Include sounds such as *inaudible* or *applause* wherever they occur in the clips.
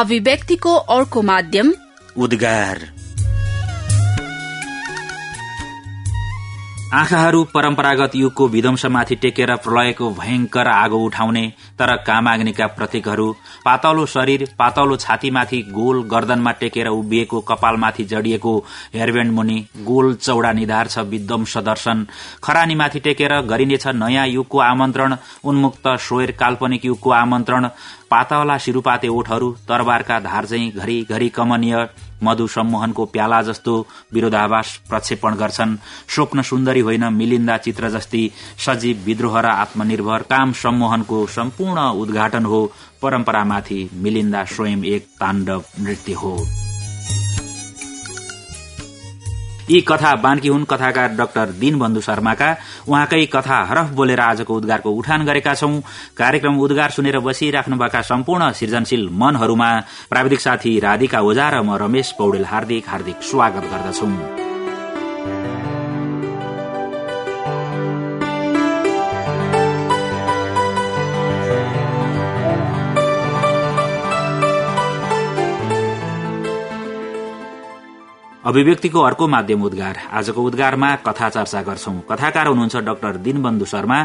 अभिव्यक्तिको अर्को माध्यम उद्गार। आँखाहरू परम्परागत युगको विध्वंसमाथि टेकेर प्रलयको भयंकर आगो उठाउने तर कामाग्निका प्रतीकहरू पातलो शरीर पातलो छातीमाथि गोल गर्दनमा टेकेर उभिएको कपालमाथि जडिएको हेयरब्याण्ड मुनि गोल चौडा निधार छ विध्वंस दर्शन खरानीमाथि टेकेर गरिनेछ नयाँ युगको आमन्त्रण उन्मुक्त स्वयर काल्पनिक युगको आमन्त्रण। पातला शिरुपाते ओठहरू तरबारका धार चाहिँ घरिघरि कमनीय मधु सम्मोहनको प्याला जस्तो विरोधाभास प्रक्षेपण गर्छन्। स्वप्न सुन्दरी होइन मिलिन्दा चित्र जस्ती सजीव विद्रोह र आत्मनिर्भर काम सम्मोहनको सम्पूर्ण उद्घाटन हो। परम्परामाथि मिलिन्दा स्वयं एक ताण्डव नृत्य हो। यी कथा बान्की हुन् कथाकार डाक्टर दीनबन्धु शर्माका। उहाँकै कथा हरफ बोलेर आजको उद्गारको उठान गरेका छौं। कार्यक्रम उद्गार सुनेर बसिराख्नुभएका सम्पूर्ण सृजनशील मनहरूमा प्राविधिक साथी राधिका ओझा र म रमेश पौडेल हार्दिक हार्दिक स्वागत गर्दछौं। अभिव्यक्तिको अर्को माध्यम उद्गार। आजको उद्गारमा कथा चर्चा गर्छौं। कथाकार हुनुहुन्छ डाक्टर दीनबन्धु शर्मा।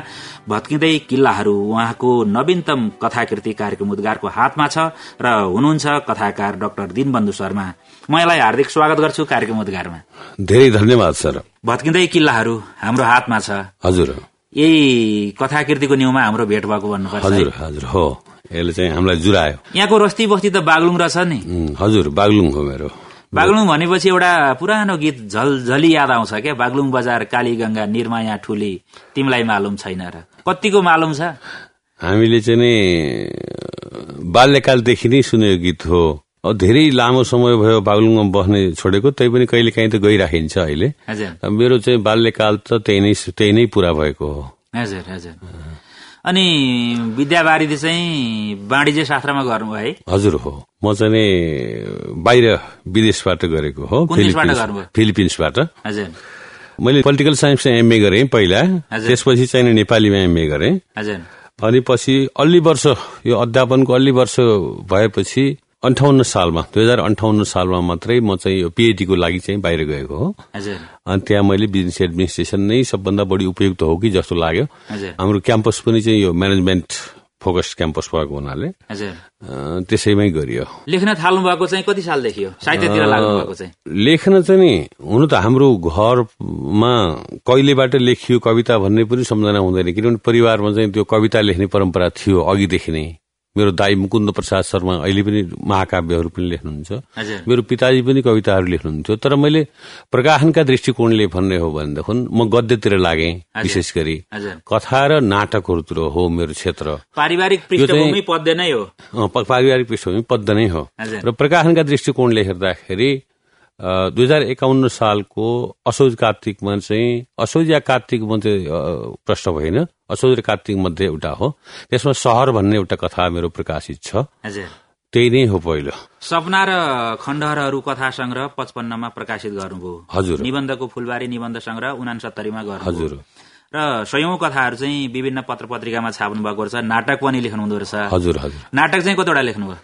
भत्किँदै किल्लाहरू। उहाँको नवीनतम कथाकृति कार्यक्रम उद्गारको हातमा छ र हुनुहुन्छ कथाकार डाक्टर दीनबन्धु शर्मा। म यसलाई हार्दिक स्वागत गर्छु कार्यक्रम उद्गारमा। धेरै धन्यवाद सर। भत्किँदै किल्लाहरू हाम्रो हातमा छ। हजुर। यही कथाकृतिको न्युमा हाम्रो भेट भएको भन्नुपर्छ। हजुर हजुर। हो। यसले चाहिँ हामीलाई जुरायो। यहाँको रस्ती बस्ती त बागलुङ रहेछ नि। हजुर बागलुङ हो मेरो। बागलुङ भनेपछि एउटा पुरानो गीत झलझली याद आउँछ क्या? बागलुङ बजार कालीगंगा निर्माया ठुली तिमीलाई मालुम छैन र। कतिको मालुम छ? हामीले चाहिँ नि बाल्यकालदेखि नै सुनेको गीत हो। धेरै लामो समय भयो बागलुङमा बस्ने छोडेको तै पनि कहिले काहीँ त गइराखिन्छ अहिले। मेरो चाहिँ बाल्यकाल त त्यही नै त्यही नै पूरा भएको हो। हजुर हजुर। अनि विद्यावारिधि चाहिँ वाणिज्य शास्त्रमा गर्नुभयो है। हजुर हो। म चाहिँ नि बाहिर विदेशबाट गरेको हो फिलिपिन्सबाट। मैले पोलिटिकल साइन्समा एमए गरेँ पहिला त्यसपछि चाहिँ नेपालीमा एमए गरेँ। अनि पछि अलि वर्ष यो अध्यापनको अलि वर्ष भएपछि अन्ठाउन्न सालमा दुई हजार अन्ठाउन्न सालमा मात्रै म चाहिँ यो पिएचडीको लागि चाहिँ बाहिर गएको हो। अनि त्यहाँ मैले बिजनेस एडमिनिस्ट्रेसन नै सबभन्दा बढी उपयुक्त हो कि जस्तो लाग्यो। हाम्रो क्याम्पस पनि चाहिँ यो म्यानेजमेन्ट फोकस क्याम्पस भएको हुनाले त्यसैमै गरियो। लेख्न थाल्नु भएको चाहिँ कति सालदेखि हो साहित्यतिर लाग्नु भएको चाहिँ। लेख्न चाहिँ नि हुनु त हाम्रो घरमा कहिलेबाट लेखियो कविता भन्ने पनि सम्झना हुँदैन किनभने परिवारमा चाहिँ त्यो कविता लेख्ने परम्परा थियो अघिदेखि नै। मेरो दाई मुकुन्द प्रसाद शर्मा अहिले पनि महाकाव्यहरू पनि लेख्नुहुन्छ। मेरो पिताजी पनि कविताहरू लेख्नुहुन्थ्यो तर मैले प्रकाशनका दृष्टिकोणले भन्ने हो भनेदेखि म गद्यतिर लागे विशेष गरी। कथा र नाटकहरूतिर हो मेरो क्षेत्र। पारिवारिक पृष्ठभूमि पद्य नै हो। पारिवारिक पृष्ठभूमि पद्य नै हो। र प्रकाशनका दृष्टिकोणले हेर्दाखेरि दुई हजार एकाउन्न सालको असौज कार्तिकमा चाहिँ असौज या कार्तिक मध्ये प्रश्न भएन। असौज र कार्तिक मध्ये एउटा हो। त्यसमा सहर भन्ने एउटा कथा मेरो प्रकाशित छ। त्यही नै हो पहिलो। सपना र खण्डहरहरू कथा संग्रह पचपन्नमा प्रकाशित गर्नुभयो। हजुर। निबन्धको फुलबारी निबन्ध संग्रह उनासत्तरीमा गर्नु हजुर। र सयौं कथाहरू चाहिँ विभिन्न पत्र पत्रिकामा छाप्नु भएको रहेछ। नाटक पनि लेख्नु हुँदो रहेछ। हजुर हजुर। नाटक चाहिँ कतिवटा लेख्नुभयो?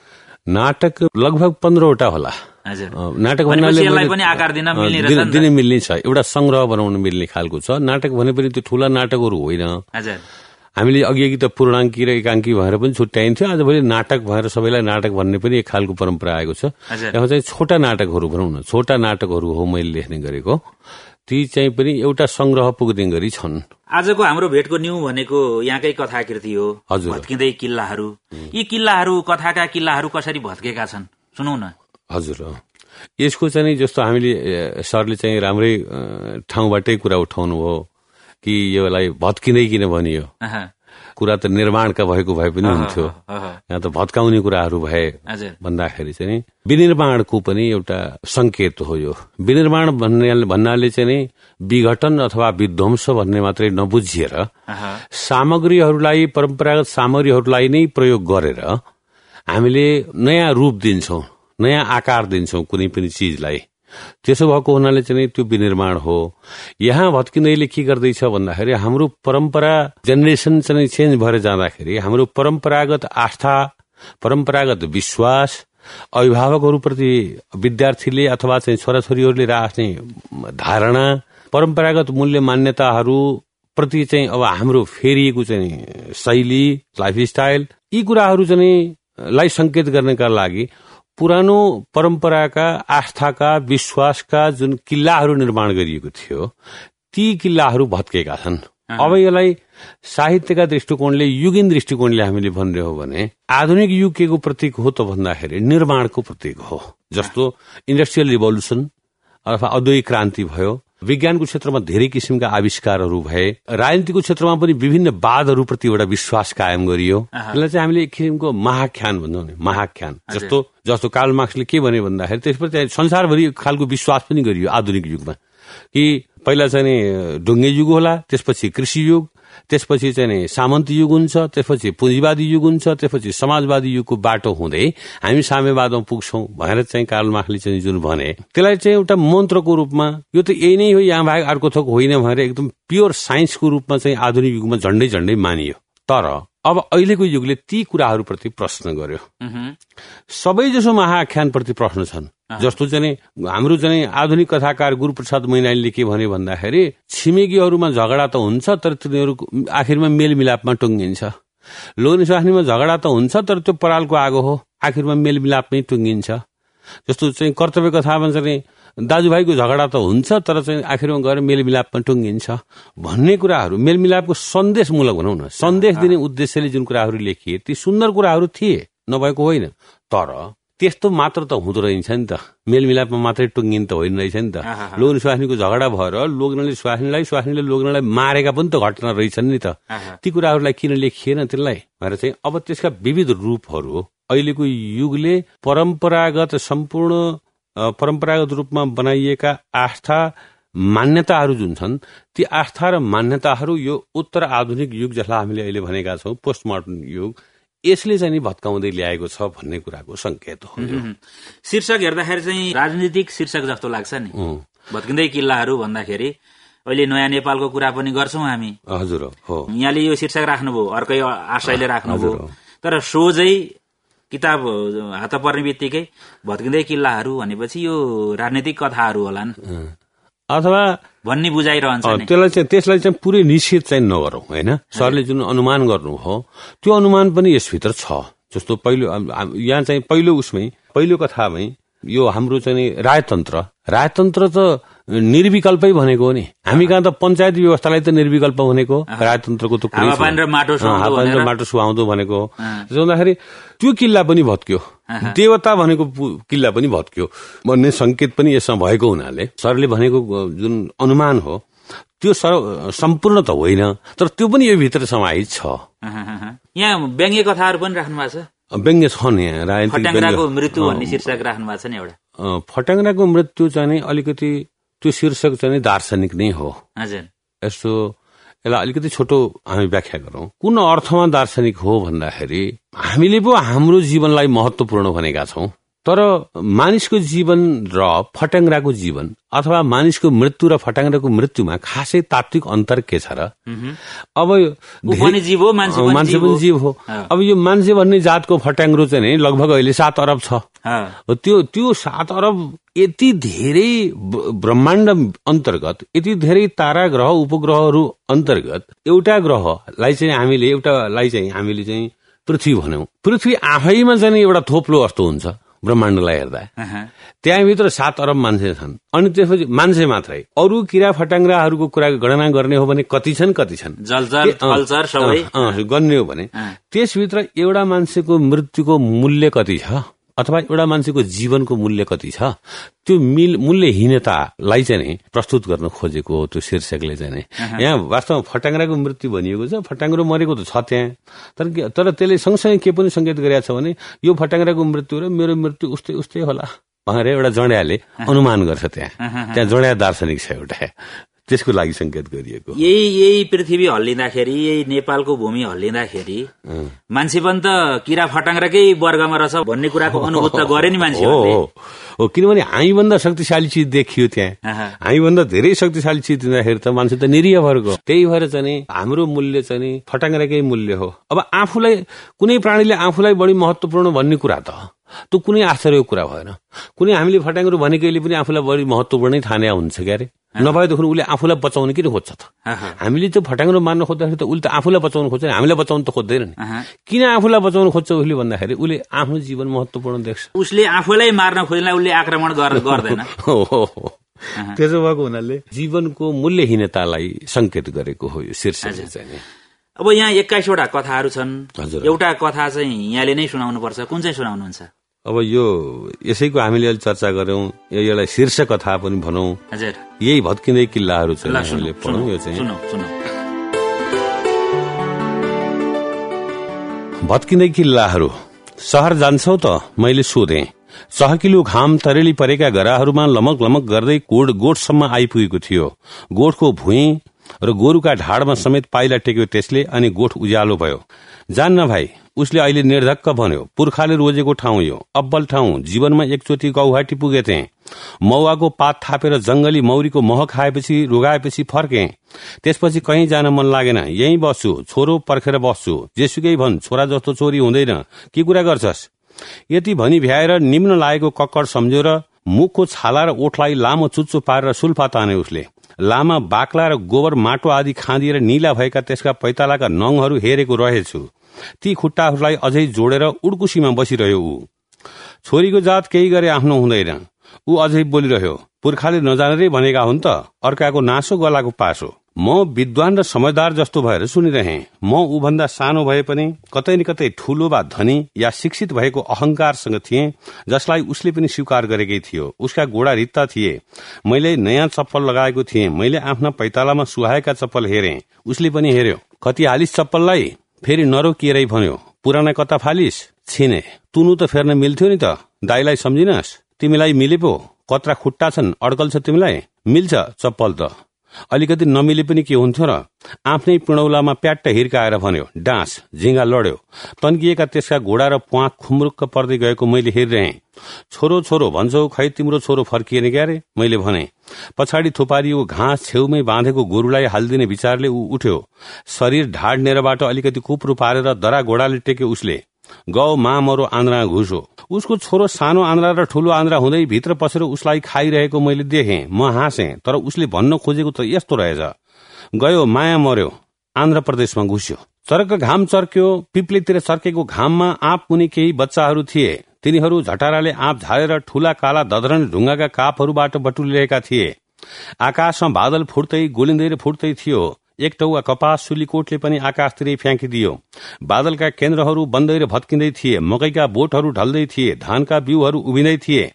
नाटक लगभग पन्ध्रवटा होला। नाटक भन्नाले दिने मिल्ने छ। एउटा संग्रह बनाउन मिल्ने खालको छ। नाटक भने पनि त्यो ठुला नाटकहरू होइन। हामीले अघि अघि त पूर्णाङ्की र एकाङ्की भएर पनि छुट्याइन्थ्यो। आजभोलि नाटक भएर सबैलाई नाटक भन्ने पनि एक खालको परम्परा आएको छ। यहाँ चाहिँ छोटा नाटकहरू भनौँ न। छोटा नाटकहरू हो मैले लेख्ने गरेको। ती चाहिँ पनि एउटा संग्रह पुग्ने गरी छन्। आजको हाम्रो भेटको न्यू भनेको यहाँकै कथाकृति हो। भत्किँदै किल्लाहरू। यी किल्लाहरू कथाका किल्लाहरू कसरी भत्केका छन्? सुनौ न। हजुर यसको चाहिँ जस्तो हामीले सरले चाहिँ राम्रै ठाउँबाटै कुरा उठाउनु हो कि योलाई भत्किँदै किन भनियो। कुरा त निर्माणका भएको भए पनि हुन्थ्यो। यहाँ त भत्काउने कुराहरू भए भन्दाखेरि चाहिँ विनिर्माणको पनि एउटा संकेत हो यो। विनिर्माण भन्ने भन्नाले चाहिँ विघटन अथवा विध्वंस भन्ने मात्रै नबुझिएर सामग्रीहरूलाई परम्परागत सामग्रीहरूलाई नै प्रयोग गरेर हामीले नयाँ रूप दिन्छौँ नयाँ आकार दिन्छौँ कुनै पनि चिजलाई। त्यसो भएको हुनाले चाहिँ त्यो विनिर्माण हो। यहाँ भत्किँदैले के गर्दैछ भन्दाखेरि हाम्रो परम्परा जेनेरेसन चाहिँ चेन्ज भएर जाँदाखेरि हाम्रो परम्परागत आस्था परम्परागत विश्वास अभिभावकहरूप्रति विद्यार्थीले अथवा चाहिँ छोराछोरीहरूले राख्ने धारणा परम्परागत मूल्य मान्यताहरू प्रति चाहिँ अब हाम्रो फेरिएको चाहिँ शैली लाइफ स्टाइल यी कुराहरू चाहिँ लाई संकेत गर्नका लागि पुरानो परम्पराका आस्थाका विश्वासका जुन किल्लाहरू निर्माण गरिएको थियो ती किल्लाहरू भत्केका छन्। अब यसलाई साहित्यका दृष्टिकोणले युगिन दृष्टिकोणले हामीले भनिरह्यो भने आधुनिक युग के को प्रतीक हो त भन्दाखेरि निर्माणको प्रतीक हो। जस्तो इन्डस्ट्रियल रिभोल्युसन अथवा औद्योगिक क्रान्ति भयो विज्ञानको क्षेत्रमा धेरै किसिमका आविष्कारहरू भए राजनीतिको क्षेत्रमा पनि विभिन्न वादहरूप्रति एउटा विश्वास कायम गरियो। त्यसलाई चाहिँ हामीले एक किसिमको महाख्यान भन्छौँ नि महाख्यान। जस्तो जस्तो कार्ल मार्क्सले के भन्यो भन्दाखेरि त्यसप्रति संसारभरि खालको विश्वास पनि गरियो आधुनिक युगमा। कि पहिला चाहिँ ढुङ्गे युग होला त्यसपछि कृषि युग त्यसपछि चाहिँ नि सामन्त युग हुन्छ त्यसपछि पुँजीवादी युग हुन्छ त्यसपछि समाजवादी युगको बाटो हुँदै हामी साम्यवादमा पुग्छौँ भनेर चाहिँ कार्ल मार्क्सले चाहिँ जुन भने। त्यसलाई चाहिँ एउटा मन्त्रको रूपमा यो त यही नै हो यहाँ बाहेक अर्को थोक होइन भनेर एकदम प्योर साइन्सको रूपमा चाहिँ आधुनिक युगमा झन्डै झन्डै मानियो। तर अब अहिलेको युगले ती कुराहरूप्रति प्रश्न गर्यो। सबैजसो महाआख्यानप्रति प्रश्न छन्। जस्तो चाहिँ हाम्रो चाहिँ आधुनिक कथाकार गुरुप्रसाद मैनालीले के भन्यो भन्दाखेरि छिमेकीहरूमा झगडा त हुन्छ तर तिनीहरू आखिरमा मेलमिलापमा टुङ्गिन्छ। लोन स्वास्नीमा झगडा त हुन्छ तर त्यो परालको आगो हो आखिरमा मेलमिलापमै टुङ्गिन्छ। जस्तो चाहिँ कर्तव्य कथामा चाहिँ दाजुभाइको झगडा त हुन्छ तर चाहिँ आखिरमा गएर मेलमिलापमा टुङ्गिन्छ। भन्ने कुराहरू मेलमिलापको सन्देशमूलक भनौँ न सन्देश दिने उद्देश्यले जुन कुराहरू लेखिए ती सुन्दर कुराहरू थिए नभएको होइन। तर त्यस्तो मात्र त हुँदो रहेछ नि त। मेलमिलापमा मात्रै टुङ्गिन त होइन रहेछ नि त। लोग्ने स्वास्नीको झगडा भएर लोग्नले स्वास्नीलाई स्वास्नीले लोग्नलाई मारेका पनि त घटना रहेछन् नि त। ती कुराहरूलाई किन लेखिएन त्यसलाई? भनेर चाहिँ अब त्यसका विविध रूपहरू अहिलेको युगले परम्परागत सम्पूर्ण परम्परागत रूपमा बनाइएका आस्था मान्यताहरू जुन छन् ती आस्था र मान्यताहरू यो उत्तर आधुनिक युग जसलाई हामीले अहिले भनेका छौँ पोस्ट मोडर्न युग यसले चाहिँ नि भत्काउँदै ल्याएको छ भन्ने कुराको संकेत हो शीर्षक हेर्दाखेरि चाहिँ राजनीतिक शीर्षक जस्तो लाग्छ नि। भत्किँदै किल्लाहरू भन्दाखेरि अहिले नयाँ नेपालको कुरा पनि गर्छौँ हामी। हजुर हो। यहाँले यो शीर्षक राख्नुभयो अर्कै आशयले राख्नुभयो। तर सोझै किताब हात पर्ने बित्तिकै भत्किँदै किल्लाहरू भनेपछि यो राजनैतिक कथाहरू होलान् अथवा भन्ने बुझाइरहन्छ त्यसलाई चाहिँ त्यसलाई चाहिँ पुरै निश्चित चाहिँ नगरौँ होइन? सरले जुन अनुमान गर्नु हो त्यो अनुमान पनि यसभित्र छ। जस्तो पहिलो यहाँ चाहिँ पहिलो उसमै पहिलो कथामै यो हाम्रो चाहिँ राजतन्त्र राजतन्त्र त निर्विकल्पै भनेको हो नि। हामी कहाँ त पञ्चायत व्यवस्थालाई त निर्विकल्प भनेको राजतन्त्रको त माटो सुहाउँदो भनेको। त्यसो हुँदाखेरि त्यो किल्ला पनि भत्क्यो। देवता भनेको किल्ला पनि भत्क्यो। भन्ने संकेत पनि यसमा भएको हुनाले सरले भनेको जुन अनुमान हो त्यो सम्पूर्ण त होइन तर त्यो पनि यो भित्र समाहित छ। यहाँ व्यङ्ग्य कथाहरू पनि राख्नु भएको छ? व्यङ्ग्य छन् यहाँ राजनीतिक मृत्यु भन्ने शीर्षक राख्नु भएको छ नि एउटा। फटाङ्ग्राको मृत्यु चाहिँ अलिकति त्यो शीर्षक चाहिँ दार्शनिक नै हो। यस्तो यसलाई अलिकति छोटो हामी व्याख्या गरौँ। कुन अर्थमा दार्शनिक हो भन्दाखेरि हामीले पो हाम्रो जीवनलाई महत्वपूर्ण भनेका छौँ। तर मानिसको जीवन र फटाङ्ग्राको जीवन अथवा मानिसको मृत्यु र फटाङ्ग्राको मृत्युमा खासै तात्विक अन्तर के छ र? अब मान्छे पनि जीव हो। अब यो मान्छे भन्ने जातको फटाङ्ग्रो चाहिँ लगभग अहिले सात अरब छ। त्यो त्यो सात अरब यति धेरै ब्रह्माण्ड अन्तर्गत यति धेरै तारा ग्रह उपग्रहहरू अन्तर्गत एउटा ग्रहलाई चाहिँ हामीले एउटालाई चाहिँ हामीले चाहिँ पृथ्वी भन्यौं। पृथ्वी आफैमा चाहिँ एउटा थोप्लो जस्तो हुन्छ। ब्रह्माण्डलाई हेर्दा। त्यहाँभित्र सात अरब मान्छे छन्। अनि त्यसपछि मान्छे मात्रै। अरू किरा फटाङ्ग्राहरूको कुरा गणना गर्ने हो भने कति छन् कति छन्? गर्ने हो भने। त्यसभित्र एउटा मान्छेको मृत्युको मूल्य कति छ? अथवा एउटा मान्छेको जीवनको मूल्य कति छ त्यो मिल मूल्यहीनतालाई चाहिँ नै प्रस्तुत गर्न खोजेको हो त्यो शीर्षकले चाहिँ नै। यहाँ वास्तवमा फटाङ्ग्राको मृत्यु भनिएको छ फटाङ्ग्रो मरेको त छ त्यहाँ। तर तर त्यसले सँगसँगै के पनि सङ्केत गरेको छ भने यो फटाङ्ग्राको मृत्यु र मेरो मृत्यु उस्तै उस्तै होला भनेर एउटा जड्याले अनुमान गर्छ त्यहाँ। त्यहाँ जड्या दार्शनिक छ एउटा। त्यसको लागि संकेत गरिएको यही यही पृथ्वी हल्लिँदाखेरि यही नेपालको भूमि हल्लिँदाखेरि मान्छे पनि त किरा फटाङ्ग्राकै वर्गमा रहेछ भन्ने कुराको अनुभूत त गरे नि मान्छे हो किनभने हामीभन्दा शक्तिशाली चिज देखियो त्यहाँ। हामीभन्दा धेरै शक्तिशाली चिज दिँदाखेरि त मान्छे त निरीह गयो त्यही भएर चाहिँ हाम्रो मूल्य चाहिँ फटाङ्ग्राकै मूल्य हो। अब आफूलाई कुनै प्राणीले आफूलाई बढी महत्वपूर्ण भन्ने कुरा त त्यो कुनै आश्चर्यको कुरा भएन। कुनै हामीले फटाङ्ग्रो भनेकैले पनि आफूलाई बढी महत्वपूर्णै ठाने हुन्छ क्यारे नभएदेखि उसले आफूलाई बचाउनु किन खोज्छ त? हामीले चाहिँ फटाङ्ग्रो मार्न खोज्दाखेरि त उसले त आफूलाई बचाउनु खोज्छ हामीलाई बचाउनु त खोज्दैन नि। किन आफूलाई बचाउनु खोज्छ उसले भन्दाखेरि उसले आफ्नो जीवन महत्वपूर्ण देख्छ। उसले आफूलाई मार्न खोज्दा उसले आक्रमण गर्दैन। *laughs* त्यसो भएको हुनाले जीवनको मूल्यहीनतालाई संकेत गरेको हो यो शीर्ष चाहिँ अब यहाँ एक्काइसवटा कथाहरू छन्। एउटा कथा चाहिँ यहाँले नै सुनाउनु पर्छ कुन चाहिँ सुनाउनुहुन्छ? अब यो यसैको हामीले अहिले चर्चा गऱ्यौँ यसलाई शीर्ष कथा पनि भनौँ। यही भत्किँदै किल्लाहरू चाहिँ हामीले पढौँ यो चाहिँ। भत्किँदै किल्लाहरू। सहर जान्छौ त मैले सोधे। चहकिलो घाम तरेली परेका गराहरूमा लमक लमक गर्दै कोड गोठसम्म आइपुगेको थियो। गोठको भुइँ र गोरुका ढाडमा समेत पाइला टेक्यो त्यसले अनि गोठ उज्यालो भयो। जान्न भाइ उसले अहिले निर्धक्क भन्यो पुर्खाले रोजेको ठाउँ यो अब्बल ठाउँ जीवनमा एकचोटि गौहाटी पुगेथे। मौवाको पात थापेर जंगली मौरीको मह खाएपछि रुगाएपछि फर्के। त्यसपछि कहीँ जान मन लागेन यही बस्छु छोरो पर्खेर बस्छु। जेसुकै भन् छोरा जस्तो चोरी हुँदैन के कुरा गर्छस्? यति भनी भ्याएर निम्न लागेको कक्कड सम्झ्यो र मुखको छाला र ओठलाई लामो चुच्चो पारेर सुल्फा ताने उसले। लामा बाक्ला र गोबर माटो आदि खाँदिएर निला भएका त्यसका पैतालाका नङहरू हेरेको रहेछु। ती खुट्टाहरूलाई अझै जोडेर उड्कुसीमा बसिरह्यो ऊ। छोरीको जात केही गरे आफ्नो हुँदैन। ऊ अझै बोलिरह्यो पुर्खाले नजानेरै भनेका हुन् त अर्काको नासो गलाको पासो। म विद्वान र समझदार जस्तो भएर सुनिरहे। म ऊभन्दा सानो भए पनि कतै न कतै ठूलो वा धनी या शिक्षित भएको अहंकारसँग थिए जसलाई उसले पनि स्वीकार गरेकै थियो। उसका गोडा रित्ता थिए। मैले नयाँ चप्पल लगाएको थिएँ। मैले आफ्ना पैतालामा सुहाएका चप्पल हेरे। उसले पनि हेर्यो कति हालिस चप्पललाई? फेरि नरोकिएरै भन्यो? पुराना कता फालिस? छिने। तुनु त फेर्न मिल्थ्यो नि त। दाईलाई सम्झिनस्। तिमीलाई मिले पो कत्रा खुट्टा छन्। अड्कल छ तिमीलाई। मिल्छ चप्पल त। अलिकति नमिले पनि के हुन्थ्यो र आफ्नै पिणौलामा प्याट्ट हिर्काएर भन्यो डाँस झिङ्गा लड्यो। तन्किएका त्यसका घोडा र प्वाख खुम्रुक्क पर्दै गएको मैले हेरिरहे छोरो छोरो भन्छौ खै तिम्रो छोरो फर्किएन क्यारे मैले भने। पछाडि थुपारिएको घाँस छेउमै बाँधेको गोरुलाई हालिदिने विचारले ऊ उठ्यो। शरीर ढाड नेरबाट अलिकति कुप्रो पारेर दरा घोडाले टेक्यो उसले। गौ मा मरो आन्द्रा घुसो उसको छोरो सानो आन्द्रा र ठूलो आन्द्रा हुँदै भित्र पसेर उसलाई खाइरहेको मैले देखेँ म हाँसे तर उसले भन्न खोजेको त यस्तो रहेछ। गयो माया मर्यो आन्ध्र प्रदेशमा घुस्यो। चरक घाम चर्क्यो पिप्लेतिर चर्केको घाममा आँप मुनि केही बच्चाहरू थिए। तिनीहरू झटाराले आँप झारेर ठूला काला दधरन ढुङ्गाका कापहरूबाट बटुलिरहेका थिए। आकाशमा बादल फुट्दै गोलिँदै फुट्दै थियो। एक टौवा कपास सुलीकोटले पनि आकाशतिरै फ्याँकिदियो। बादलका केन्द्रहरू बन्दै र भत्किँदै थिए मकैका बोटहरू ढल्दै थिए धानका बिउहरू उभिँदै थिए।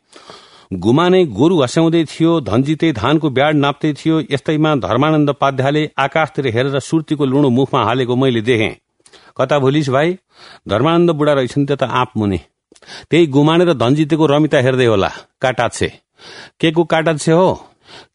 गुमाने गोरु हस्याउँदै थियो धनजिते धानको ब्याड नाप्दै थियो यस्तैमा धर्मानन्द पाध्याले आकाशतिर हेरेर सुर्तीको लुणो मुखमा हालेको मैले देखेँ। कता भोलिस भाइ? धर्मानन्द बुढा रहेछन् त्यो त आँप मुनि। त्यही र धनजितेको रमिता हेर्दै होला। काटाछे के को काटाछे हो?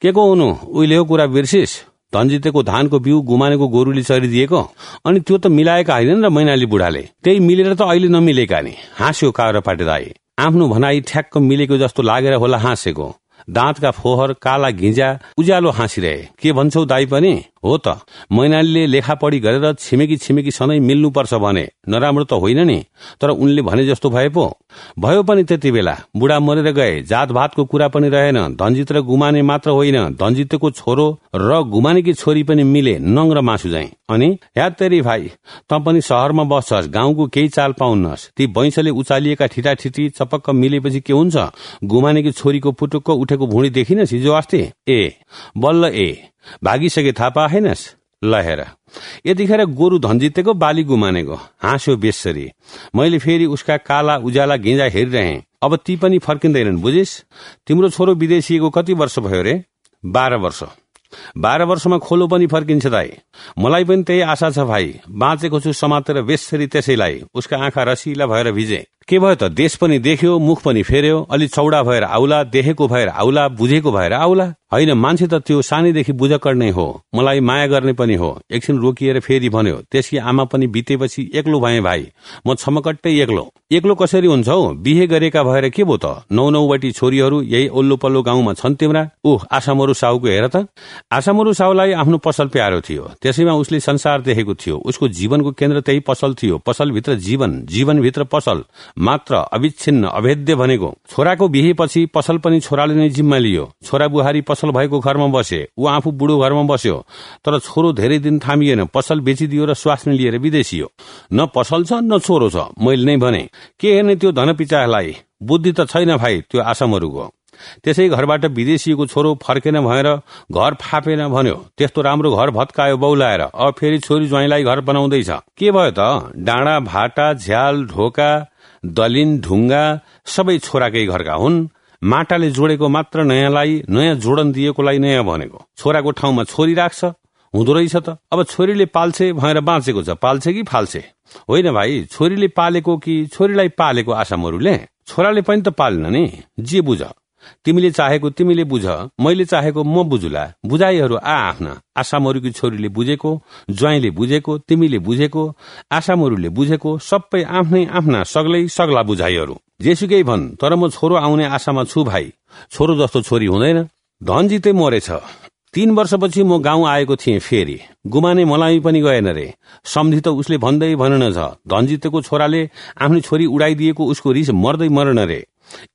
के को हुनु? उहिले हो कुरा बिर्सिस? धनजितेको धानको बिउ गुमानेको गोरुले चरिदिएको? अनि त्यो त मिलाएका होइन र मैनाली बुढाले। त्यही मिलेर त अहिले नमिलेका नि। हाँस्यो काएर पाटेदाई। आफ्नो भनाई ठ्याक्क मिलेको जस्तो लागेर होला हाँसेको। दाँतका फोहर काला घिजा उज्यालो हाँसिरहे। के भन्छौ दाई पनि? हो त। मैनालीले लेखा पढी गरेर छिमेकी छिमेकी सधैँ मिल्नुपर्छ भने नराम्रो त होइन नि। तर उनले भने जस्तो भए पो। भयो पनि त्यति बेला। बुढा मरेर गए। जात भातको कुरा पनि रहेन। धनजित र गुमाने मात्र होइन। धनजितको छोरो र गुमानेकी छोरी पनि मिले नङ र मासु जाए अनि याद तेरी भाइ त पनि सहरमा बस्छस्। गाउँको केही चाल पाउन्नस्। ती बैंसले उचालिएका ठिटा ठिटी चपक्क मिलेपछि के हुन्छ? गुमानेकी छोरीको पुटुक्क उठेको भुँडी देखिनस् हिजो अस्ति? ए बल्ल ए। भागिसके थाहा पाएनस् लहेर यतिखेर गोरु धनजितेको बाली गुमानेको। हाँस्यो बेसरी। मैले फेरि उसका काला उज्याला गिजा हेरिरहे। अब ती पनि फर्किँदैनन् बुझिस? तिम्रो छोरो विदेशिएको कति वर्ष भयो रे? बाह्र वर्ष। बाह्र वर्षमा खोलो पनि फर्किन्छ दाई मलाई पनि त्यही आशा छ भाइ। बाँचेको छु समातेर बेसरी त्यसैलाई। उसका आँखा रसिला भएर भिजे। के भयो त? देश पनि देख्यो मुख पनि फेर्यो अलि चौडा भएर आउला देखेको भएर आउला बुझेको भएर आउला? होइन मान्छे त त्यो सानैदेखि बुझकर नै हो मलाई माया गर्ने पनि हो। एकछिन रोकिएर फेरि भन्यो त्यसकी आमा पनि बितेपछि एक्लो भए भाइ म छमकट्टै एक्लो। एक्लो कसरी हुन्छ हौ? बिहे गरेका भएर के भो त? नौ नौवटी छोरीहरू यही ओल्लो पल्लो गाउँमा छन् तिम्रा? ऊ आशामरु साहुको हेर त। आशामरु साहुलाई आफ्नो पसल प्यारो थियो। त्यसैमा उसले संसार देखेको थियो। उसको जीवनको केन्द्र त्यही पसल थियो। पसलभित्र जीवन जीवनभित्र पसल। मात्र अविच्छिन्न अभेद्य भनेको छोराको बिहेपछि पसल पनि छोराले नै जिम्मा लियो। छोरा बुहारी पसल भएको घरमा बसे ऊ आफू बुढो घरमा बस्यो तर छोरो धेरै दिन थामिएन पसल बेचिदियो र स्वास्नी लिएर विदेशियो। न पसल छ न छोरो छ मैले नै भने के हेर्ने त्यो धनपिचालाई? बुद्धि त छैन भाइ त्यो आसामहरूको। त्यसै घरबाट विदेशीको छोरो फर्केन भएर घर फापेन भन्यो त्यस्तो राम्रो घर भत्कायो बौलाएर अब फेरि छोरी ज्वाइँलाई घर बनाउँदैछ। के भयो त? डाँडा भाटा झ्याल ढोका दलिन ढुङ्गा सबै छोराकै घरका हुन्। माटाले जोडेको मात्र नयाँलाई नयाँ जोडन दिएकोलाई नयाँ भनेको। छोराको ठाउँमा छोरी राख्छ हुँदो रहेछ त। अब छोरीले पाल्छे भएर बाँचेको छ। पाल्छे कि फाल्छे? होइन भाइ छोरीले पालेको कि छोरीलाई पालेको आसामहरूले छोराले पनि त पालेन नि। जे बुझ। तिमीले चाहेको तिमीले बुझ। मैले चाहेको म बुझुला। बुझाइहरू आ आफ्ना। आसामहरूकी छोरीले बुझेको ज्वाइँले बुझेको तिमीले बुझेको आसामहरूले बुझेको सबै आफ्नै आफ्ना सग्लै सग्ला बुझाइहरू। जेसुकै भन् तर म छोरो आउने आशामा छु भाइ। छोरो जस्तो छोरी हुँदैन। धनजितै मरेछ। तीन वर्षपछि म गाउँ आएको थिएँ फेरि। गुमाने मलाई पनि गएन रे। सम्झि त उसले भन्दै भनेन छ धनजितेको छोराले आफ्नो छोरी उडाइदिएको उसको रिस मर्दै मरेन रे।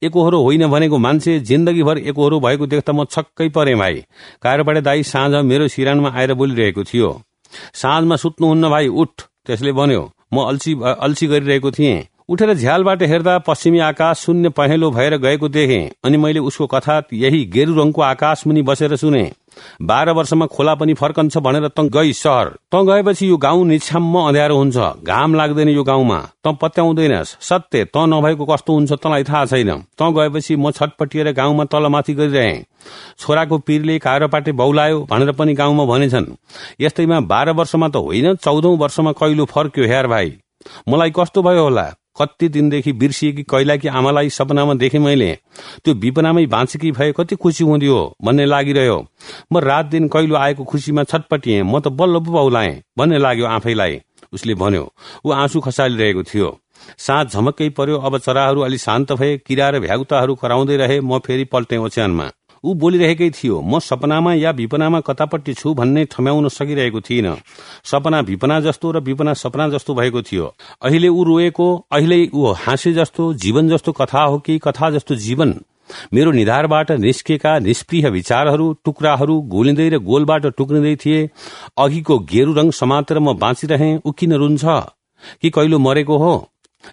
एकहोरो होइन भनेको मान्छे जिन्दगीभर एकहोरो भएको देख्दा म छक्कै परे भाइ। कारबाट दाई साँझ मेरो सिरानमा आएर बोलिरहेको थियो। साँझमा सुत्नुहुन्न भाइ उठ त्यसले भन्यो। म अल्छी अल्छी गरिरहेको थिएँ। उठेर झ्यालबाट हेर्दा पश्चिमी आकाश शून्य पहेँलो भएर गएको देखे। अनि मैले उसको कथा यही गेरु रङको आकाश मुनि बसेर सुने। बाह्र वर्षमा खोला पनि फर्कन्छ भनेर त गई सहर। त गएपछि यो गाउँ निछ्याम्म अँध्यारो हुन्छ। घाम लाग्दैन यो गाउँमा। त पत्याउँदैनस्। सत्य। त नभएको कस्तो हुन्छ तँलाई थाहा छैन। त गएपछि म छटपटिएर गाउँमा तलमाथि गरिरहे। छोराको पिरले कारोपाटे बौलायो भनेर पनि गाउँमा भनेछन्। यस्तैमा बाह्र वर्षमा त होइन चौधौं वर्षमा कैलो फर्क्यो हेर भाइ। मलाई कस्तो भयो होला? कति दिनदेखि बिर्सिएकी कैलाकी आमालाई सपनामा देखेँ मैले। त्यो विपनामै बाँचेकी भए कति खुसी हुन्थ्यो भन्ने लागिरह्यो। म रात दिन कैलो आएको खुसीमा छटपटिएँ। म त बल्ल पो भन्ने लाग्यो आफैलाई। उसले भन्यो ऊ आँसु खसालिरहेको थियो। साँझ झमक्कै पर्यो। अब चराहरू अलि शान्त भए किरा र भ्यागुताहरू कराउँदै रहे। म फेरि पल्टेँ ओछ्यानमा। ऊ बोलिरहेकै थियो म सपनामा या विपनामा कतापट्टि छु भन्ने ठम्याउन सकिरहेको थिइन। सपना विपना जस्तो र विपना सपना जस्तो भएको थियो। अहिले ऊ रोएको अहिले ऊ हाँसे जस्तो जीवन जस्तो कथा हो कि कथा जस्तो जीवन? मेरो निधारबाट निस्केका निष्प्रिय विचारहरू टुक्राहरू गोलिँदै र गोलबाट टुक्रिँदै थिए। अघिको गेरु रंग समातेर म बाँचिरहे ऊ किन रुन्छ? कि कहिलो मरेको हो?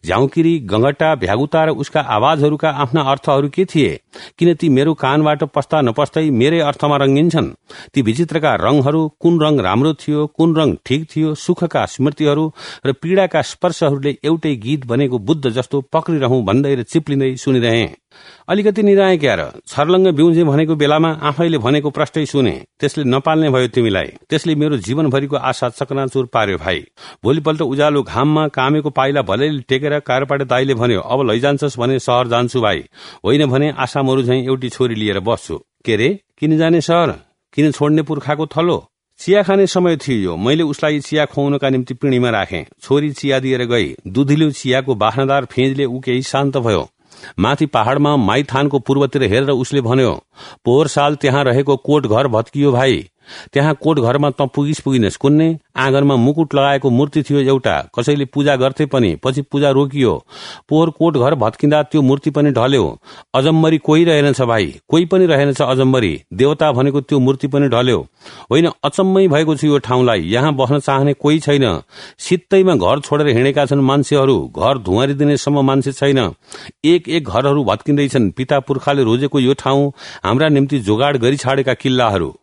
झाउकिरी गंगटा भ्यागुता र उसका आवाजहरूका आफ्ना अर्थहरू के थिए? किन ती मेरो कानबाट पस्ता नपस्दै मेरै अर्थमा रंगिन्छन् ती विचित्रका रंगहरू कुन रंग राम्रो थियो कुन रंग ठिक थियो सुखका स्मृतिहरू र पीड़ाका स्पर्शहरूले एउटै गीत बनेको बुद्ध जस्तो पक्रिरहँ भन्दै र चिप्लिँदै सुनिरहे। अलिकति निराए क्यार छर्लङ्ग बिउजे भनेको बेलामा आफैले भनेको प्रष्टै सुने त्यसले नपाल्ने भयो तिमीलाई। त्यसले मेरो जीवनभरिको आशा चकनाचुर पार्यो भाइ। भोलिपल्ट उज्यालो घाममा कामेको पाइला भलै टेकेर कारपाटे दाईले भन्यो अब लैजान्छस् भने सहर जान्छु भाइ। होइन भने आसामहरू झैं एउटी छोरी लिएर बस्छु। के रे? किन जाने सहर? किन छोड्ने पुर्खाको थलो? चिया खाने समय थियो मैले उसलाई चिया खुवाउनका निम्ति पिँढीमा राखे। छोरी चिया दिएर गई। दुधिलो चियाको बाहनादार फेजले ऊ केही शान्त भयो। माथि पहाड़मा माइथानको पूर्वतिर हेरेर उसले भन्यो पोहोर साल त्यहाँ रहेको कोट घर भत्कियो भाइ। त्यहाँ कोट घरमा त पुगिस पुगिनेस् कुन्ने? आँगनमा मुकुट लगाएको मूर्ति थियो एउटा। कसैले पूजा गर्थे पनि पछि पूजा रोकियो। पोहोर कोट घर भत्किँदा त्यो मूर्ति पनि ढल्यो। अजम्बरी कोही रहेनछ भाइ। कोही पनि रहेनछ अजम्बरी देवता भनेको त्यो मूर्ति पनि ढल्यो। होइन अचम्मै भएको छ यो ठाउँलाई। यहाँ बस्न चाहने कोही छैन। सित्तैमा घर छोडेर हिँडेका छन् मान्छेहरू। घर धुवारी दिनेसम्म मान्छे छैन। एक एक घरहरू भत्किँदैछन्। पिता पुर्खाले रोजेको यो ठाउँ हाम्रा निम्ति जोगाड गरी छाडेका किल्लाहरू।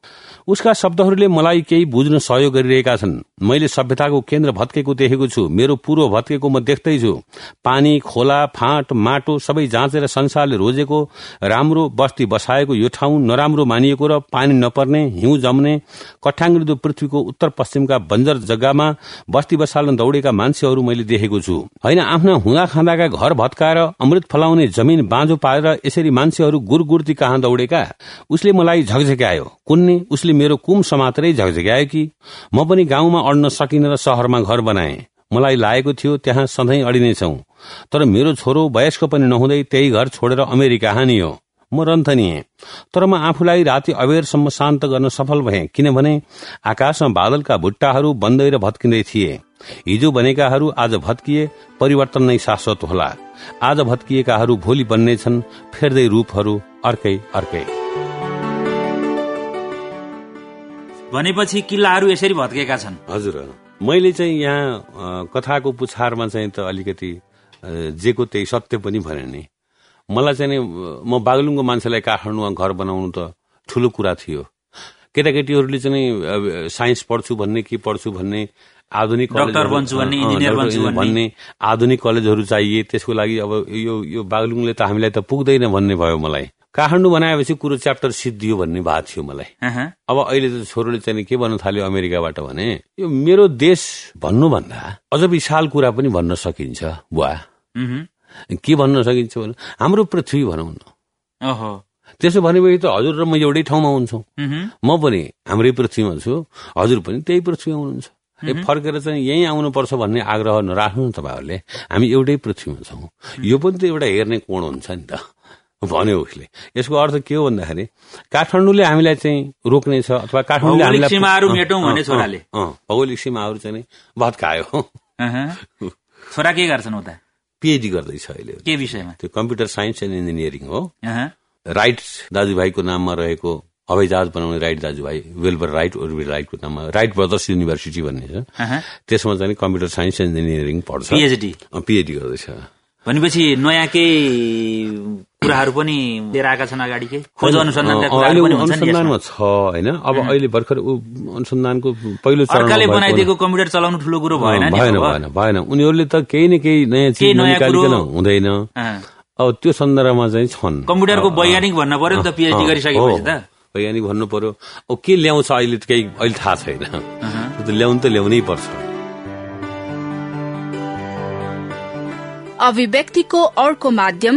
उसका शब्दहरूले मलाई केही बुझ्न सहयोग गरिरहेका छन्। मैले सभ्यताको केन्द्र भत्केको देखेको छु। मेरो पूर्व भत्केको म देख्दैछु। पानी खोला फाँट माटो सबै जाँचेर संसारले रोजेको राम्रो बस्ती बसाएको यो ठाउँ नराम्रो मानिएको र पानी नपर्ने हिउँ जम्ने कठ्याङ्ग्रिदो पृथ्वीको उत्तर पश्चिमका बन्जर जग्गामा बस्ती बसाल्न दौडेका मान्छेहरू मैले देखेको छु। होइन आफ्ना हुँदा खाँदाका घर भत्काएर अमृत फलाउने जमिन बाँझो पारेर यसरी मान्छेहरू गुरगुर्ती कहाँ दौडेका? उसले मलाई झकझक्यायो। कुन्ने उसले मेरो कुम समात्रै झकझक्यायो कि? म पनि गाउँमा अड्न सकिन र शहरमा घर बनाए। मलाई लागेको थियो त्यहाँ सधैँ अडिनेछौ। तर मेरो छोरो वयस्क पनि नहुँदै त्यही घर छोडेर अमेरिका हानियो। म रन्थनिए तर म आफूलाई राति अबेरसम्म शान्त गर्न सफल भए किनभने आकाशमा बादलका भुट्टाहरू बन्दै र भत्किँदै थिए। हिजो बनेकाहरू आज भत्किए परिवर्तन नै शाश्वत होला। आज भत्किएकाहरू भोलि बन्नेछन् फेर्दै रूपहरू अर्कै अर्कै। भनेपछि किल्लाहरू यसरी भत्केका छन्। हजुर। मैले चाहिँ यहाँ कथाको पुछारमा चाहिँ त अलिकति जेको त्यही सत्य पनि भने नि। मलाई चाहिँ नि म बागलुङको मान्छेलाई काठमाडौँमा घर बनाउनु त ठुलो कुरा थियो। केटाकेटीहरूले चाहिँ साइन्स पढ्छु भन्ने के पढ्छु भन्ने आधुनिक भन्ने आधुनिक कलेजहरू चाहिए। त्यसको लागि अब यो यो बागलुङले त हामीलाई त पुग्दैन भन्ने भयो मलाई। काठमाडौँ बनाएपछि कुरो च्याप्टर सिद्धियो भन्ने भएको थियो मलाई। अब अहिले त छोरोले चाहिँ के भन्नु थाल्यो अमेरिकाबाट भने यो मेरो देश भन्नुभन्दा अझ विशाल कुरा पनि भन्न सकिन्छ बुवा। के भन्न सकिन्छ भने हाम्रो पृथ्वी भनौँ न। त्यसो भनेपछि त हजुर र म एउटै ठाउँमा हुन्छौँ। म पनि हाम्रै पृथ्वीमा छु हजुर पनि त्यही पृथ्वीमा हुनुहुन्छ। ए फर्केर चाहिँ यहीँ आउनुपर्छ भन्ने आग्रह नराख्नु तपाईँहरूले हामी एउटै पृथ्वीमा छौँ। यो पनि त एउटा हेर्ने कोण हुन्छ नि त। भन्यो उसले। यसको अर्थ के हो भन्दाखेरि काठमाडौँले हामीलाई चाहिँ रोक्ने छ अथवा काठमाडौँले भौगोलिक सीमाहरू चाहिँ भत्कायो। छोरा के गर्छन् उता? पिएचडी गर्दैछ अहिले। के विषयमा? त्यो कम्प्युटर साइन्स एन्ड इन्जिनियरिङ हो। राइट दाजुभाइको नाममा रहेको हवाई जहाज बनाउने राइट दाजुभाइ वेलबर राइट ओर्बिल राइटको नाममा राइट ब्रदर्स युनिभर्सिटी भन्ने छ। त्यसमा चाहिँ कम्प्युटर साइन्स एन्ड इन्जिनियरिङ पढ्छ। पिएचडी पिएचडी गर्दैछ। भनेपछि नयाँ केही कुराहरू पनि लिएर आएका छन् अगाडि खोज अनुसन्धानमा छ होइन? अब अहिले भर्खर अनुसन्धानको पहिलो चरणले बनाइदिएको कम्प्युटर चलाउनु ठुलो कुरो भएन भएन भएन भएन। उनीहरूले त केही न केही नयाँ चिज निकालिकन हुँदैन। अब त्यो सन्दर्भमा चाहिँ छन्। कम्प्युटरको वैज्ञानिक भन्न पर्यो नि त पिएचडी गरिसकेपछि त। वैज्ञानिक भन्नु पर्यो। अब के ल्याउँछ अहिले केही अहिले थाहा छैन। ल्याउनु त ल्याउनै पर्छ। अभिव्यक्तिको अर्को माध्यम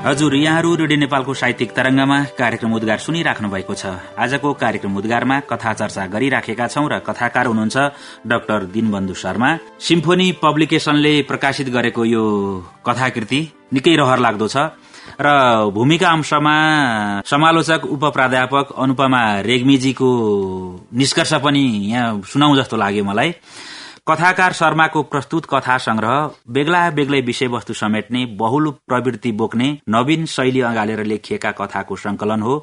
हजुर यहाँहरू रेडियो नेपालको साहित्यिक तरंगमा कार्यक्रम उद्गार सुनिराख्नु भएको छ। आजको कार्यक्रम उद्गारमा कथा चर्चा गरिराखेका छौं र कथाकार हुनुहुन्छ डाक्टर दिनबन्धु शर्मा। सिम्फोनी पब्लिकेशनले प्रकाशित गरेको यो कथाकृति निकै रहर लाग्दो छ र भूमिका अंशमा समालोचक उप प्राध्यापक अनुपमा रेग्मीजीको निष्कर्ष पनि यहाँ सुनाउ जस्तो लाग्यो मलाई। कथाकार शर्माको प्रस्तुत कथा संग्रह बेग्ला बेग्लै विषयवस्तु समेट्ने बहुल प्रवृत्ति बोक्ने नवीन शैली अगालेर लेखिएका कथाको संकलन हो।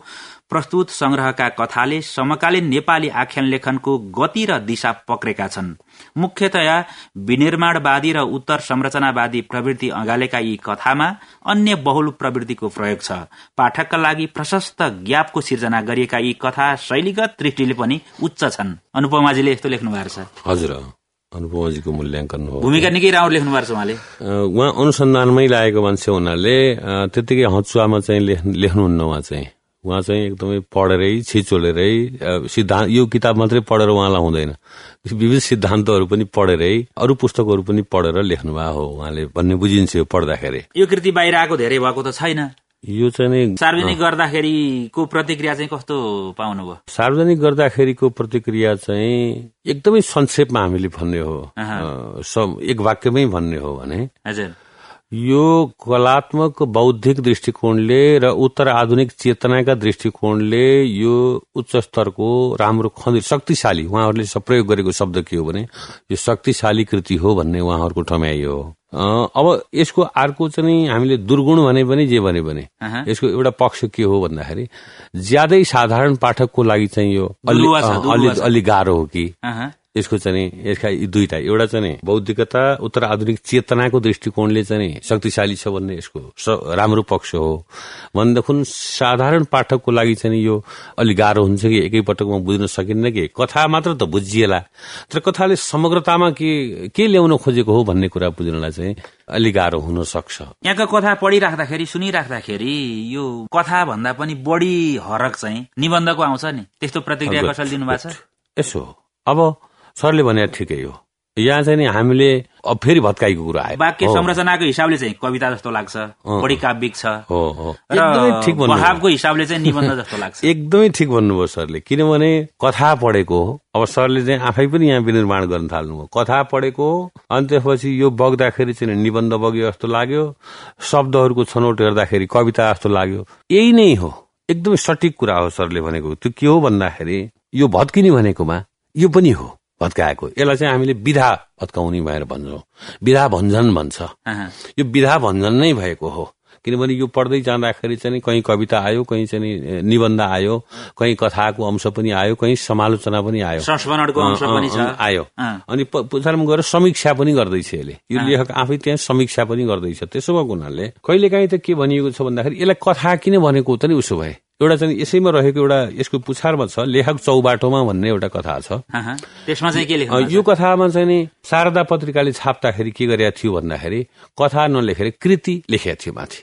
प्रस्तुत संग्रहका कथाले समकालीन नेपाली आख्यान लेखनको गति र दिशा पक्रेका छन्। मुख्यतया विनिर्माणवादी र उत्तर संरचनावादी प्रवृत्ति अगालेका यी कथामा अन्य बहुल प्रवृत्तिको प्रयोग छ। पाठकका लागि प्रशस्त ज्ञापको सिर्जना गरिएका यी कथा शैलीगत दृष्टिले पनि उच्च छन्। अनुपमाजीले यस्तो लेख्नु भएको छ। हजुर। अनुभवजीको मूल्याङ्कन हो। भूमिका निकै राम्रो लेख्नु भएको छ उहाँले। उहाँ अनुसन्धानमै लागेको मान्छे हुनाले त्यतिकै हचुवामा चाहिँ लेख्नुहुन्न उहाँ चाहिँ। उहाँ चाहिँ एकदमै पढेरै छिचोलेरै सिद्धान्त यो किताब मात्रै पढेर उहाँलाई हुँदैन। विविध सिद्धान्तहरू पनि पढेरै अरू पुस्तकहरू पनि पढेर लेख्नुभएको हो उहाँले भन्ने बुझिन्छ यो पढ्दाखेरि। यो कृति बाहिर आएको धेरै भएको त छैन। यो चाहिँ सार्वजनिक गर्दाखेरिको प्रतिक्रिया चाहिँ कस्तो पाउनुभयो? सार्वजनिक गर्दाखेरिको प्रतिक्रिया चाहिँ एकदमै संक्षेपमा हामीले भन्ने हो। एक वाक्यमै भन्ने हो भने हजुर। यो कलात्मक बौद्धिक दृष्टिकोणले र उत्तर आधुनिक चेतनाका दृष्टिकोणले यो उच्च स्तरको राम्रो खन्दिर शक्तिशाली उहाँहरूले प्रयोग गरेको शब्द के हो भने यो शक्तिशाली कृति हो भन्ने उहाँहरूको ठम्याइयो हो। अब यसको अर्को चाहिँ हामीले दुर्गुण भने पनि जे भने पनि यसको एउटा पक्ष के हो भन्दाखेरि ज्यादै साधारण पाठकको लागि चाहिँ यो अलि गाह्रो हो कि। यसको चाहिँ यसका दुईटा एउटा चाहिँ बौद्धिकता उत्तर आधुनिक चेतनाको दृष्टिकोणले चाहिँ शक्तिशाली छ भन्ने यसको राम्रो पक्ष हो। भनेदेखि साधारण पाठकको लागि चाहिँ यो अलिक गाह्रो हुन्छ कि एकैपटकमा बुझ्न सकिन्न कि? कथा मात्र त बुझिएला। तर कथाले समग्रतामा के के ल्याउन खोजेको हो भन्ने कुरा बुझ्नलाई चाहिँ अलिक गाह्रो हुन सक्छ। यहाँको कथा पढिराख्दाखेरि सुनिराख्दाखेरि यो कथा भन्दा पनि बढी हरक चाहिँ निबन्धको आउँछ नि। त्यस्तो प्रतिक्रिया कसैले दिनुभएको छ? यसो अब सरले भने ठिकै हो। यहाँ चाहिँ नि हामीले अब फेरि भत्काइको कुरा आयो। वाक्य संरचनाको हिसाबले चाहिँ कविता जस्तो लाग्छ बढी काव्यिक छ। हिसाबले चाहिँ निबन्ध जस्तो लाग्छ। एकदमै ठिक भन्नुभयो सरले। किनभने कथा पढेको हो। अब सरले चाहिँ आफै पनि यहाँ विनिर्माण गर्न थाल्नुभयो। कथा पढेको हो। अनि त्यसपछि यो बग्दाखेरि चाहिँ निबन्ध बग्यो जस्तो लाग्यो। शब्दहरूको छनौट हेर्दाखेरि कविता जस्तो लाग्यो। यही नै हो। एकदमै सठिक कुरा हो सरले भनेको। त्यो के हो भन्दाखेरि यो भत्किने भनेकोमा यो पनि हो। भत्काएको। यसलाई चाहिँ हामीले विधा भत्काउने भएर भन्छौँ। विधा भञ्जन भन्छ। यो विधा भञ्जन नै भएको हो। किनभने यो पढ्दै जाँदाखेरि चाहिँ कहीँ कविता आयो कहीँ चाहिँ निबन्ध आयो कहीँ कथाको अंश पनि आयो कहीँ समालोचना पनि आयो। आयो। अनि पछाडिमा गएर समीक्षा पनि गर्दैछ यसले। यो लेखक आफै त्यहाँ समीक्षा पनि गर्दैछ। त्यसो भएको हुनाले कहिलेकाहीँ त के भनिएको छ भन्दाखेरि यसलाई कथा किन भनेको त नि उसो भए? एउटा चाहिँ यसैमा रहेको एउटा यसको पुछारमा छ लेखक चौबाटोमा भन्ने एउटा कथा छ। त्यसमा चाहिँ के यो कथामा चाहिँ नि शारदा पत्रिकाले छाप्दाखेरि के गरेका थियो भन्दाखेरि कथा नलेखेर कृति लेखेका थियो माथि।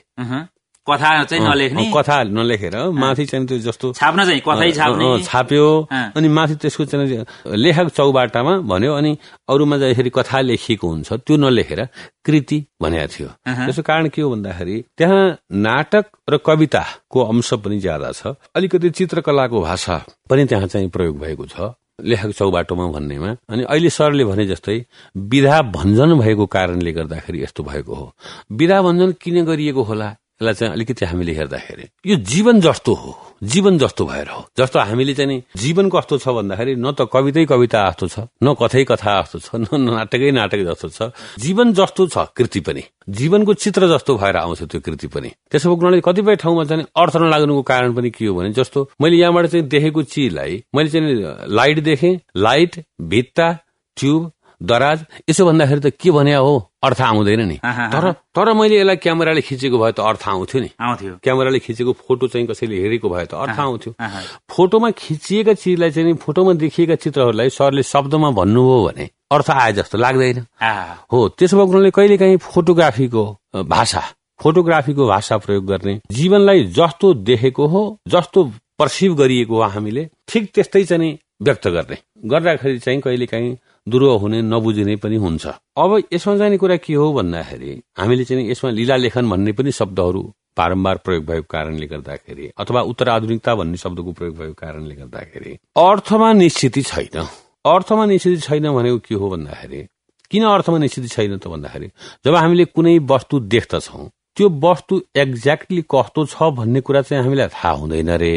कथा चाहिँ नलेख्ने। कथा नलेखेर माथि चाहिँ त्यो जस्तो छाप्न चाहिँ कथै छाप्ने? छाप्यो। अनि माथि त्यसको चाहिँ लेखक चौबाटामा भन्यो अनि अरूमा जाँदाखेरि कथा लेखिएको हुन्छ। त्यो नलेखेर कृति भनेको थियो। त्यसको कारण के हो भन्दाखेरि त्यहाँ नाटक र कविताको अंश पनि ज्यादा छ। अलिकति चित्रकलाको भाषा पनि त्यहाँ चाहिँ प्रयोग भएको छ लेखक चौबाटोमा भन्नेमा। अनि अहिले सरले भने जस्तै विधा भञ्जन भएको कारणले गर्दाखेरि यस्तो भएको हो। विधा भञ्जन किन गरिएको होला? यसलाई चाहिँ अलिकति हामीले हेर्दाखेरि यो जीवन जस्तो हो जीवन जस्तो भएर हो। जस्तो हामीले चाहिँ जीवन कस्तो छ भन्दाखेरि न त कवितै कविता जस्तो छ न कथै कथा जस्तो छ न नाटकै नाटक जस्तो छ। जीवन जस्तो छ कृति पनि। जीवनको चित्र जस्तो भएर आउँछ त्यो कृति पनि। त्यसो हुनाले कतिपय ठाउँमा चाहिँ अर्थ नलाग्नुको कारण पनि के हो भने जस्तो मैले यहाँबाट चाहिँ देखेको चिजलाई मैले चाहिँ लाइट देखेँ लाइट भित्ता ट्युब दराज यसो भन्दाखेरि त के भने हो? अर्थ आउँदैन नि। तर तर मैले यसलाई क्यामेराले खिचेको भए त अर्थ आउँथ्यो नि। आउँथ्यो। क्यामेराले खिचेको फोटो चाहिँ कसैले हेरेको भए त अर्थ आउँथ्यो। फोटोमा खिचिएका चिजलाई चाहिँ फोटोमा देखिएका चित्रहरूलाई सरले शब्दमा भन्नुभयो भने अर्थ आए जस्तो लाग्दैन। हो त्यसो भएको हुनाले कहिले काहीँ फोटोग्राफीको भाषा फोटोग्राफीको भाषा प्रयोग गर्ने जीवनलाई जस्तो देखेको हो जस्तो पर्सिभ गरिएको हो हामीले ठिक त्यस्तै चाहिँ व्यक्त गर्ने। गर्दाखेरि चाहिँ कहिले काहीँ दुरुह हुने नबुझिने पनि हुन्छ। अब यसमा जाने कुरा के हो भन्दाखेरि हामीले चाहिँ यसमा लीला लेखन भन्ने पनि शब्दहरू बारम्बार प्रयोग भएको कारणले गर्दाखेरि अथवा उत्तर आधुनिकता भन्ने शब्दको प्रयोग भएको कारणले गर्दाखेरि अर्थमा निश्चित छैन। अर्थमा निश्चित छैन भनेको के हो भन्दाखेरि किन अर्थमा निश्चित छैन त भन्दाखेरि जब हामीले कुनै वस्तु देख्दछौ त्यो वस्तु एक्ज्याक्टली कस्तो छ भन्ने कुरा चाहिँ हामीलाई थाहा हुँदैन रे।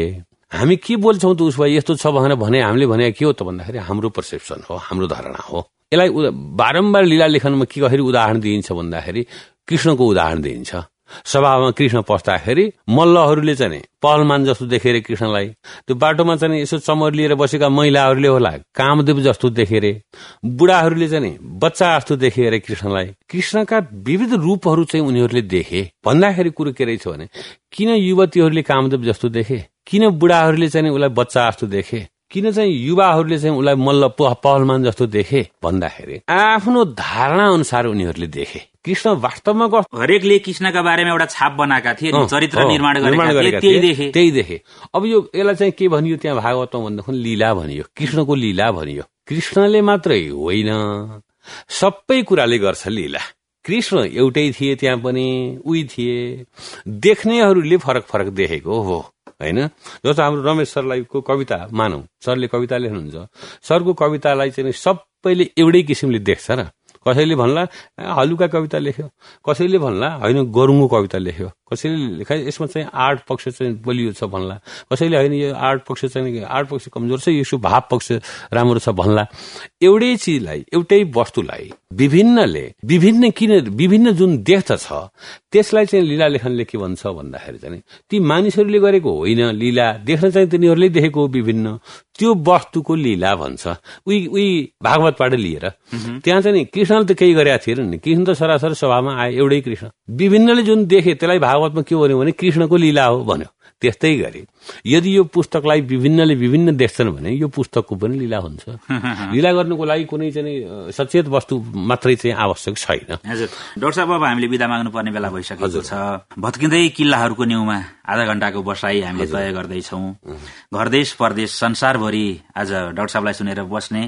हामी के बोल्छौँ त उसो भए यस्तो छ भनेर भने हामीले भने के हो त भन्दाखेरि हाम्रो पर्सेप्सन हो हाम्रो धारणा हो। यसलाई बारम्बार लीला लेखनमा के कसरी उदाहरण दिइन्छ भन्दाखेरि कृष्णको उदाहरण दिइन्छ। सभामा कृष्ण पस्दाखेरि मल्लहरूले चाहिँ पहलमान जस्तो देखेर कृष्णलाई त्यो बाटोमा चाहिँ यसो चमर लिएर बसेका महिलाहरूले होला कामदेव जस्तो देखेर बुढाहरूले चाहिँ बच्चा जस्तो देखे कृष्णलाई कृष्णका विविध रूपहरू चाहिँ उनीहरूले देखे। भन्दाखेरि कुरो के रहेछ भने किन युवतीहरूले कामदेव जस्तो देखे? किन बुढाहरूले चाहिँ उसलाई बच्चा जस्तो देखे? किन चाहिँ युवाहरूले चाहिँ उसलाई मल्ल पहलमान जस्तो देखे भन्दाखेरि आफ्नो धारणा अनुसार उनीहरूले देखे। कृष्ण वास्तवमा हरेकले कृष्णका बारेमा एउटा छाप बनाएका थिए चरित्र निर्माण गरेका त्यही देखे। अब यो यसलाई चाहिँ के भनियो त्यहाँ भागवतमा भन्दाखेरि लीला भनियो कृष्णको लीला भनियो। कृष्णले मात्रै होइन सबै कुराले गर्छ लीला। कृष्ण एउटै थिए त्यहाँ पनि उही थिए। देख्नेहरूले फरक फरक देखेको हो होइन? जस्तो हाम्रो रमेश सरलाई को कविता मानौ। सरले कविता लेख्नुहुन्छ। सरको कवितालाई चाहिँ सबैले एउटै किसिमले देख्छ र। कसैले भन्ला हलुका कविता लेख्यो। कसैले भन्ला होइन गरुङको कविता लेख्यो। कसैले लेखा यसमा चाहिँ आर्ट पक्ष चाहिँ बलियो छ भन्ला। कसैले होइन यो आर्ट पक्ष चाहिँ आर्ट पक्ष कमजोर छ यसो भाव पक्ष राम्रो छ भन्ला। एउटै चिजलाई एउटै वस्तुलाई विभिन्नले विभिन्न किन विभिन्न जुन देख्दछ त्यसलाई चाहिँ लीला लेखनले के भन्छ भन्दाखेरि चाहिँ ती मानिसहरूले गरेको होइन लीला देख्न चाहिँ तिनीहरूले देखेको विभिन्न त्यो वस्तुको लीला भन्छ। उही उही भागवतबाट लिएर। त्यहाँ चाहिँ कृष्णले त केही गरेका थिएन नि। कृष्ण त सरासर सभामा आए एउटै कृष्ण। विभिन्नले जुन देखे त्यसलाई भागवतमा के भन्यो भने कृष्णको लीला हो भन्यो। त्यस्तै गरे यदि यो पुस्तकलाई विभिन्नले विभिन्न देख्छन् भने यो पुस्तकको पनि लीला हुन्छ। *laughs* लीला गर्नुको लागि कुनै चाहिँ सचेत वस्तु मात्रै चाहिँ आवश्यक छैन। हजुर। डाक्टर साहब अब हामीले विदा माग्नु पर्ने बेला भइसकेको छ। भत्किँदै किल्लाहरूको न्युमा आधा घण्टाको बसाई हामीले तय गर्दैछौ। घरदेश परदेश संसारभरि आज डाक्टर साहबलाई सुनेर बस्ने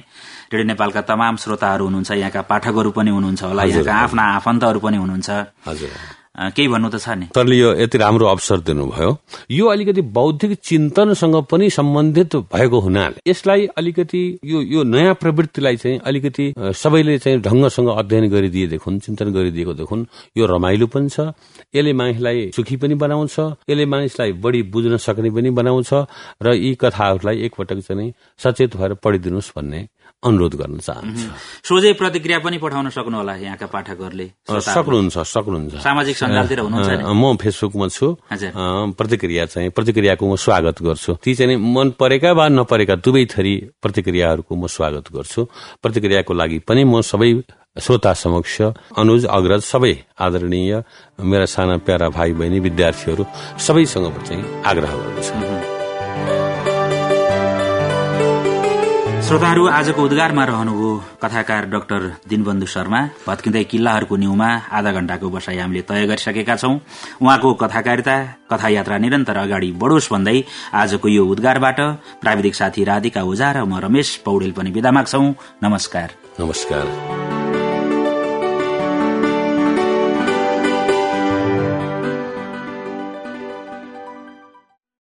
रेडियो नेपालका तमाम श्रोताहरू हुनुहुन्छ। यहाँका पाठकहरू पनि हुनुहुन्छ होला। यहाँका आफ्ना आफन्तहरू पनि हुनुहुन्छ। केही भन्नु त छ नि। सरले यो यति राम्रो अवसर दिनुभयो। यो अलिकति बौद्धिक चिन्तनसँग पनि सम्बन्धित भएको हुनाले यसलाई अलिकति यो यो नयाँ प्रवृत्तिलाई चाहिँ अलिकति सबैले चाहिँ ढंगसँग अध्ययन गरिदिए देखुन् चिन्तन गरिदिएको देखुन्। यो रमाइलो पनि छ यसले मानिसलाई सुखी पनि बनाउँछ यसले मानिसलाई बढी बुझ्न सक्ने पनि बनाउँछ र यी कथाहरूलाई एकपटक चाहिँ सचेत भएर पढिदिनुहोस् भन्ने अनुरोध गर्न चाहन्छु। सोझै प्रतिक्रिया पनि पठाउन सक्नु होला यहाँका पाठकहरूले। सक्नुहुन्छ सक्नुहुन्छ। सामाजिक सञ्जालतिर हुनुहुन्छ म फेसबुकमा छु। प्रतिक्रिया चाहिँ प्रतिक्रियाको म स्वागत गर्छु। ती चाहिँ मन परेका वा नपरेका दुवै थरी प्रतिक्रियाहरूको म स्वागत गर्छु। प्रतिक्रियाको लागि पनि म सबै श्रोता समक्ष अनुज अग्रज सबै आदरणीय मेरा साना प्यारा भाइ बहिनी विद्यार्थीहरू सबैसँग चाहिँ आग्रह गर्दछु। श्रोताहरू आजको उद्गारमा रहनुभयो कथाकार डाक्टर दिनबन्धु शर्मा। भत्किँदै किल्लाहरूको न्यूमा आधा घण्टाको बसाई हामीले तय गरिसकेका छौं। उहाँको कथाकारिता कथा यात्रा निरन्तर अगाडि बढोस् भन्दै आजको यो उद्गारबाट प्राविधिक साथी राधिका ओझा र म रमेश पौडेल पनि विदा माग्छौ। नमस्कार। नमस्कार।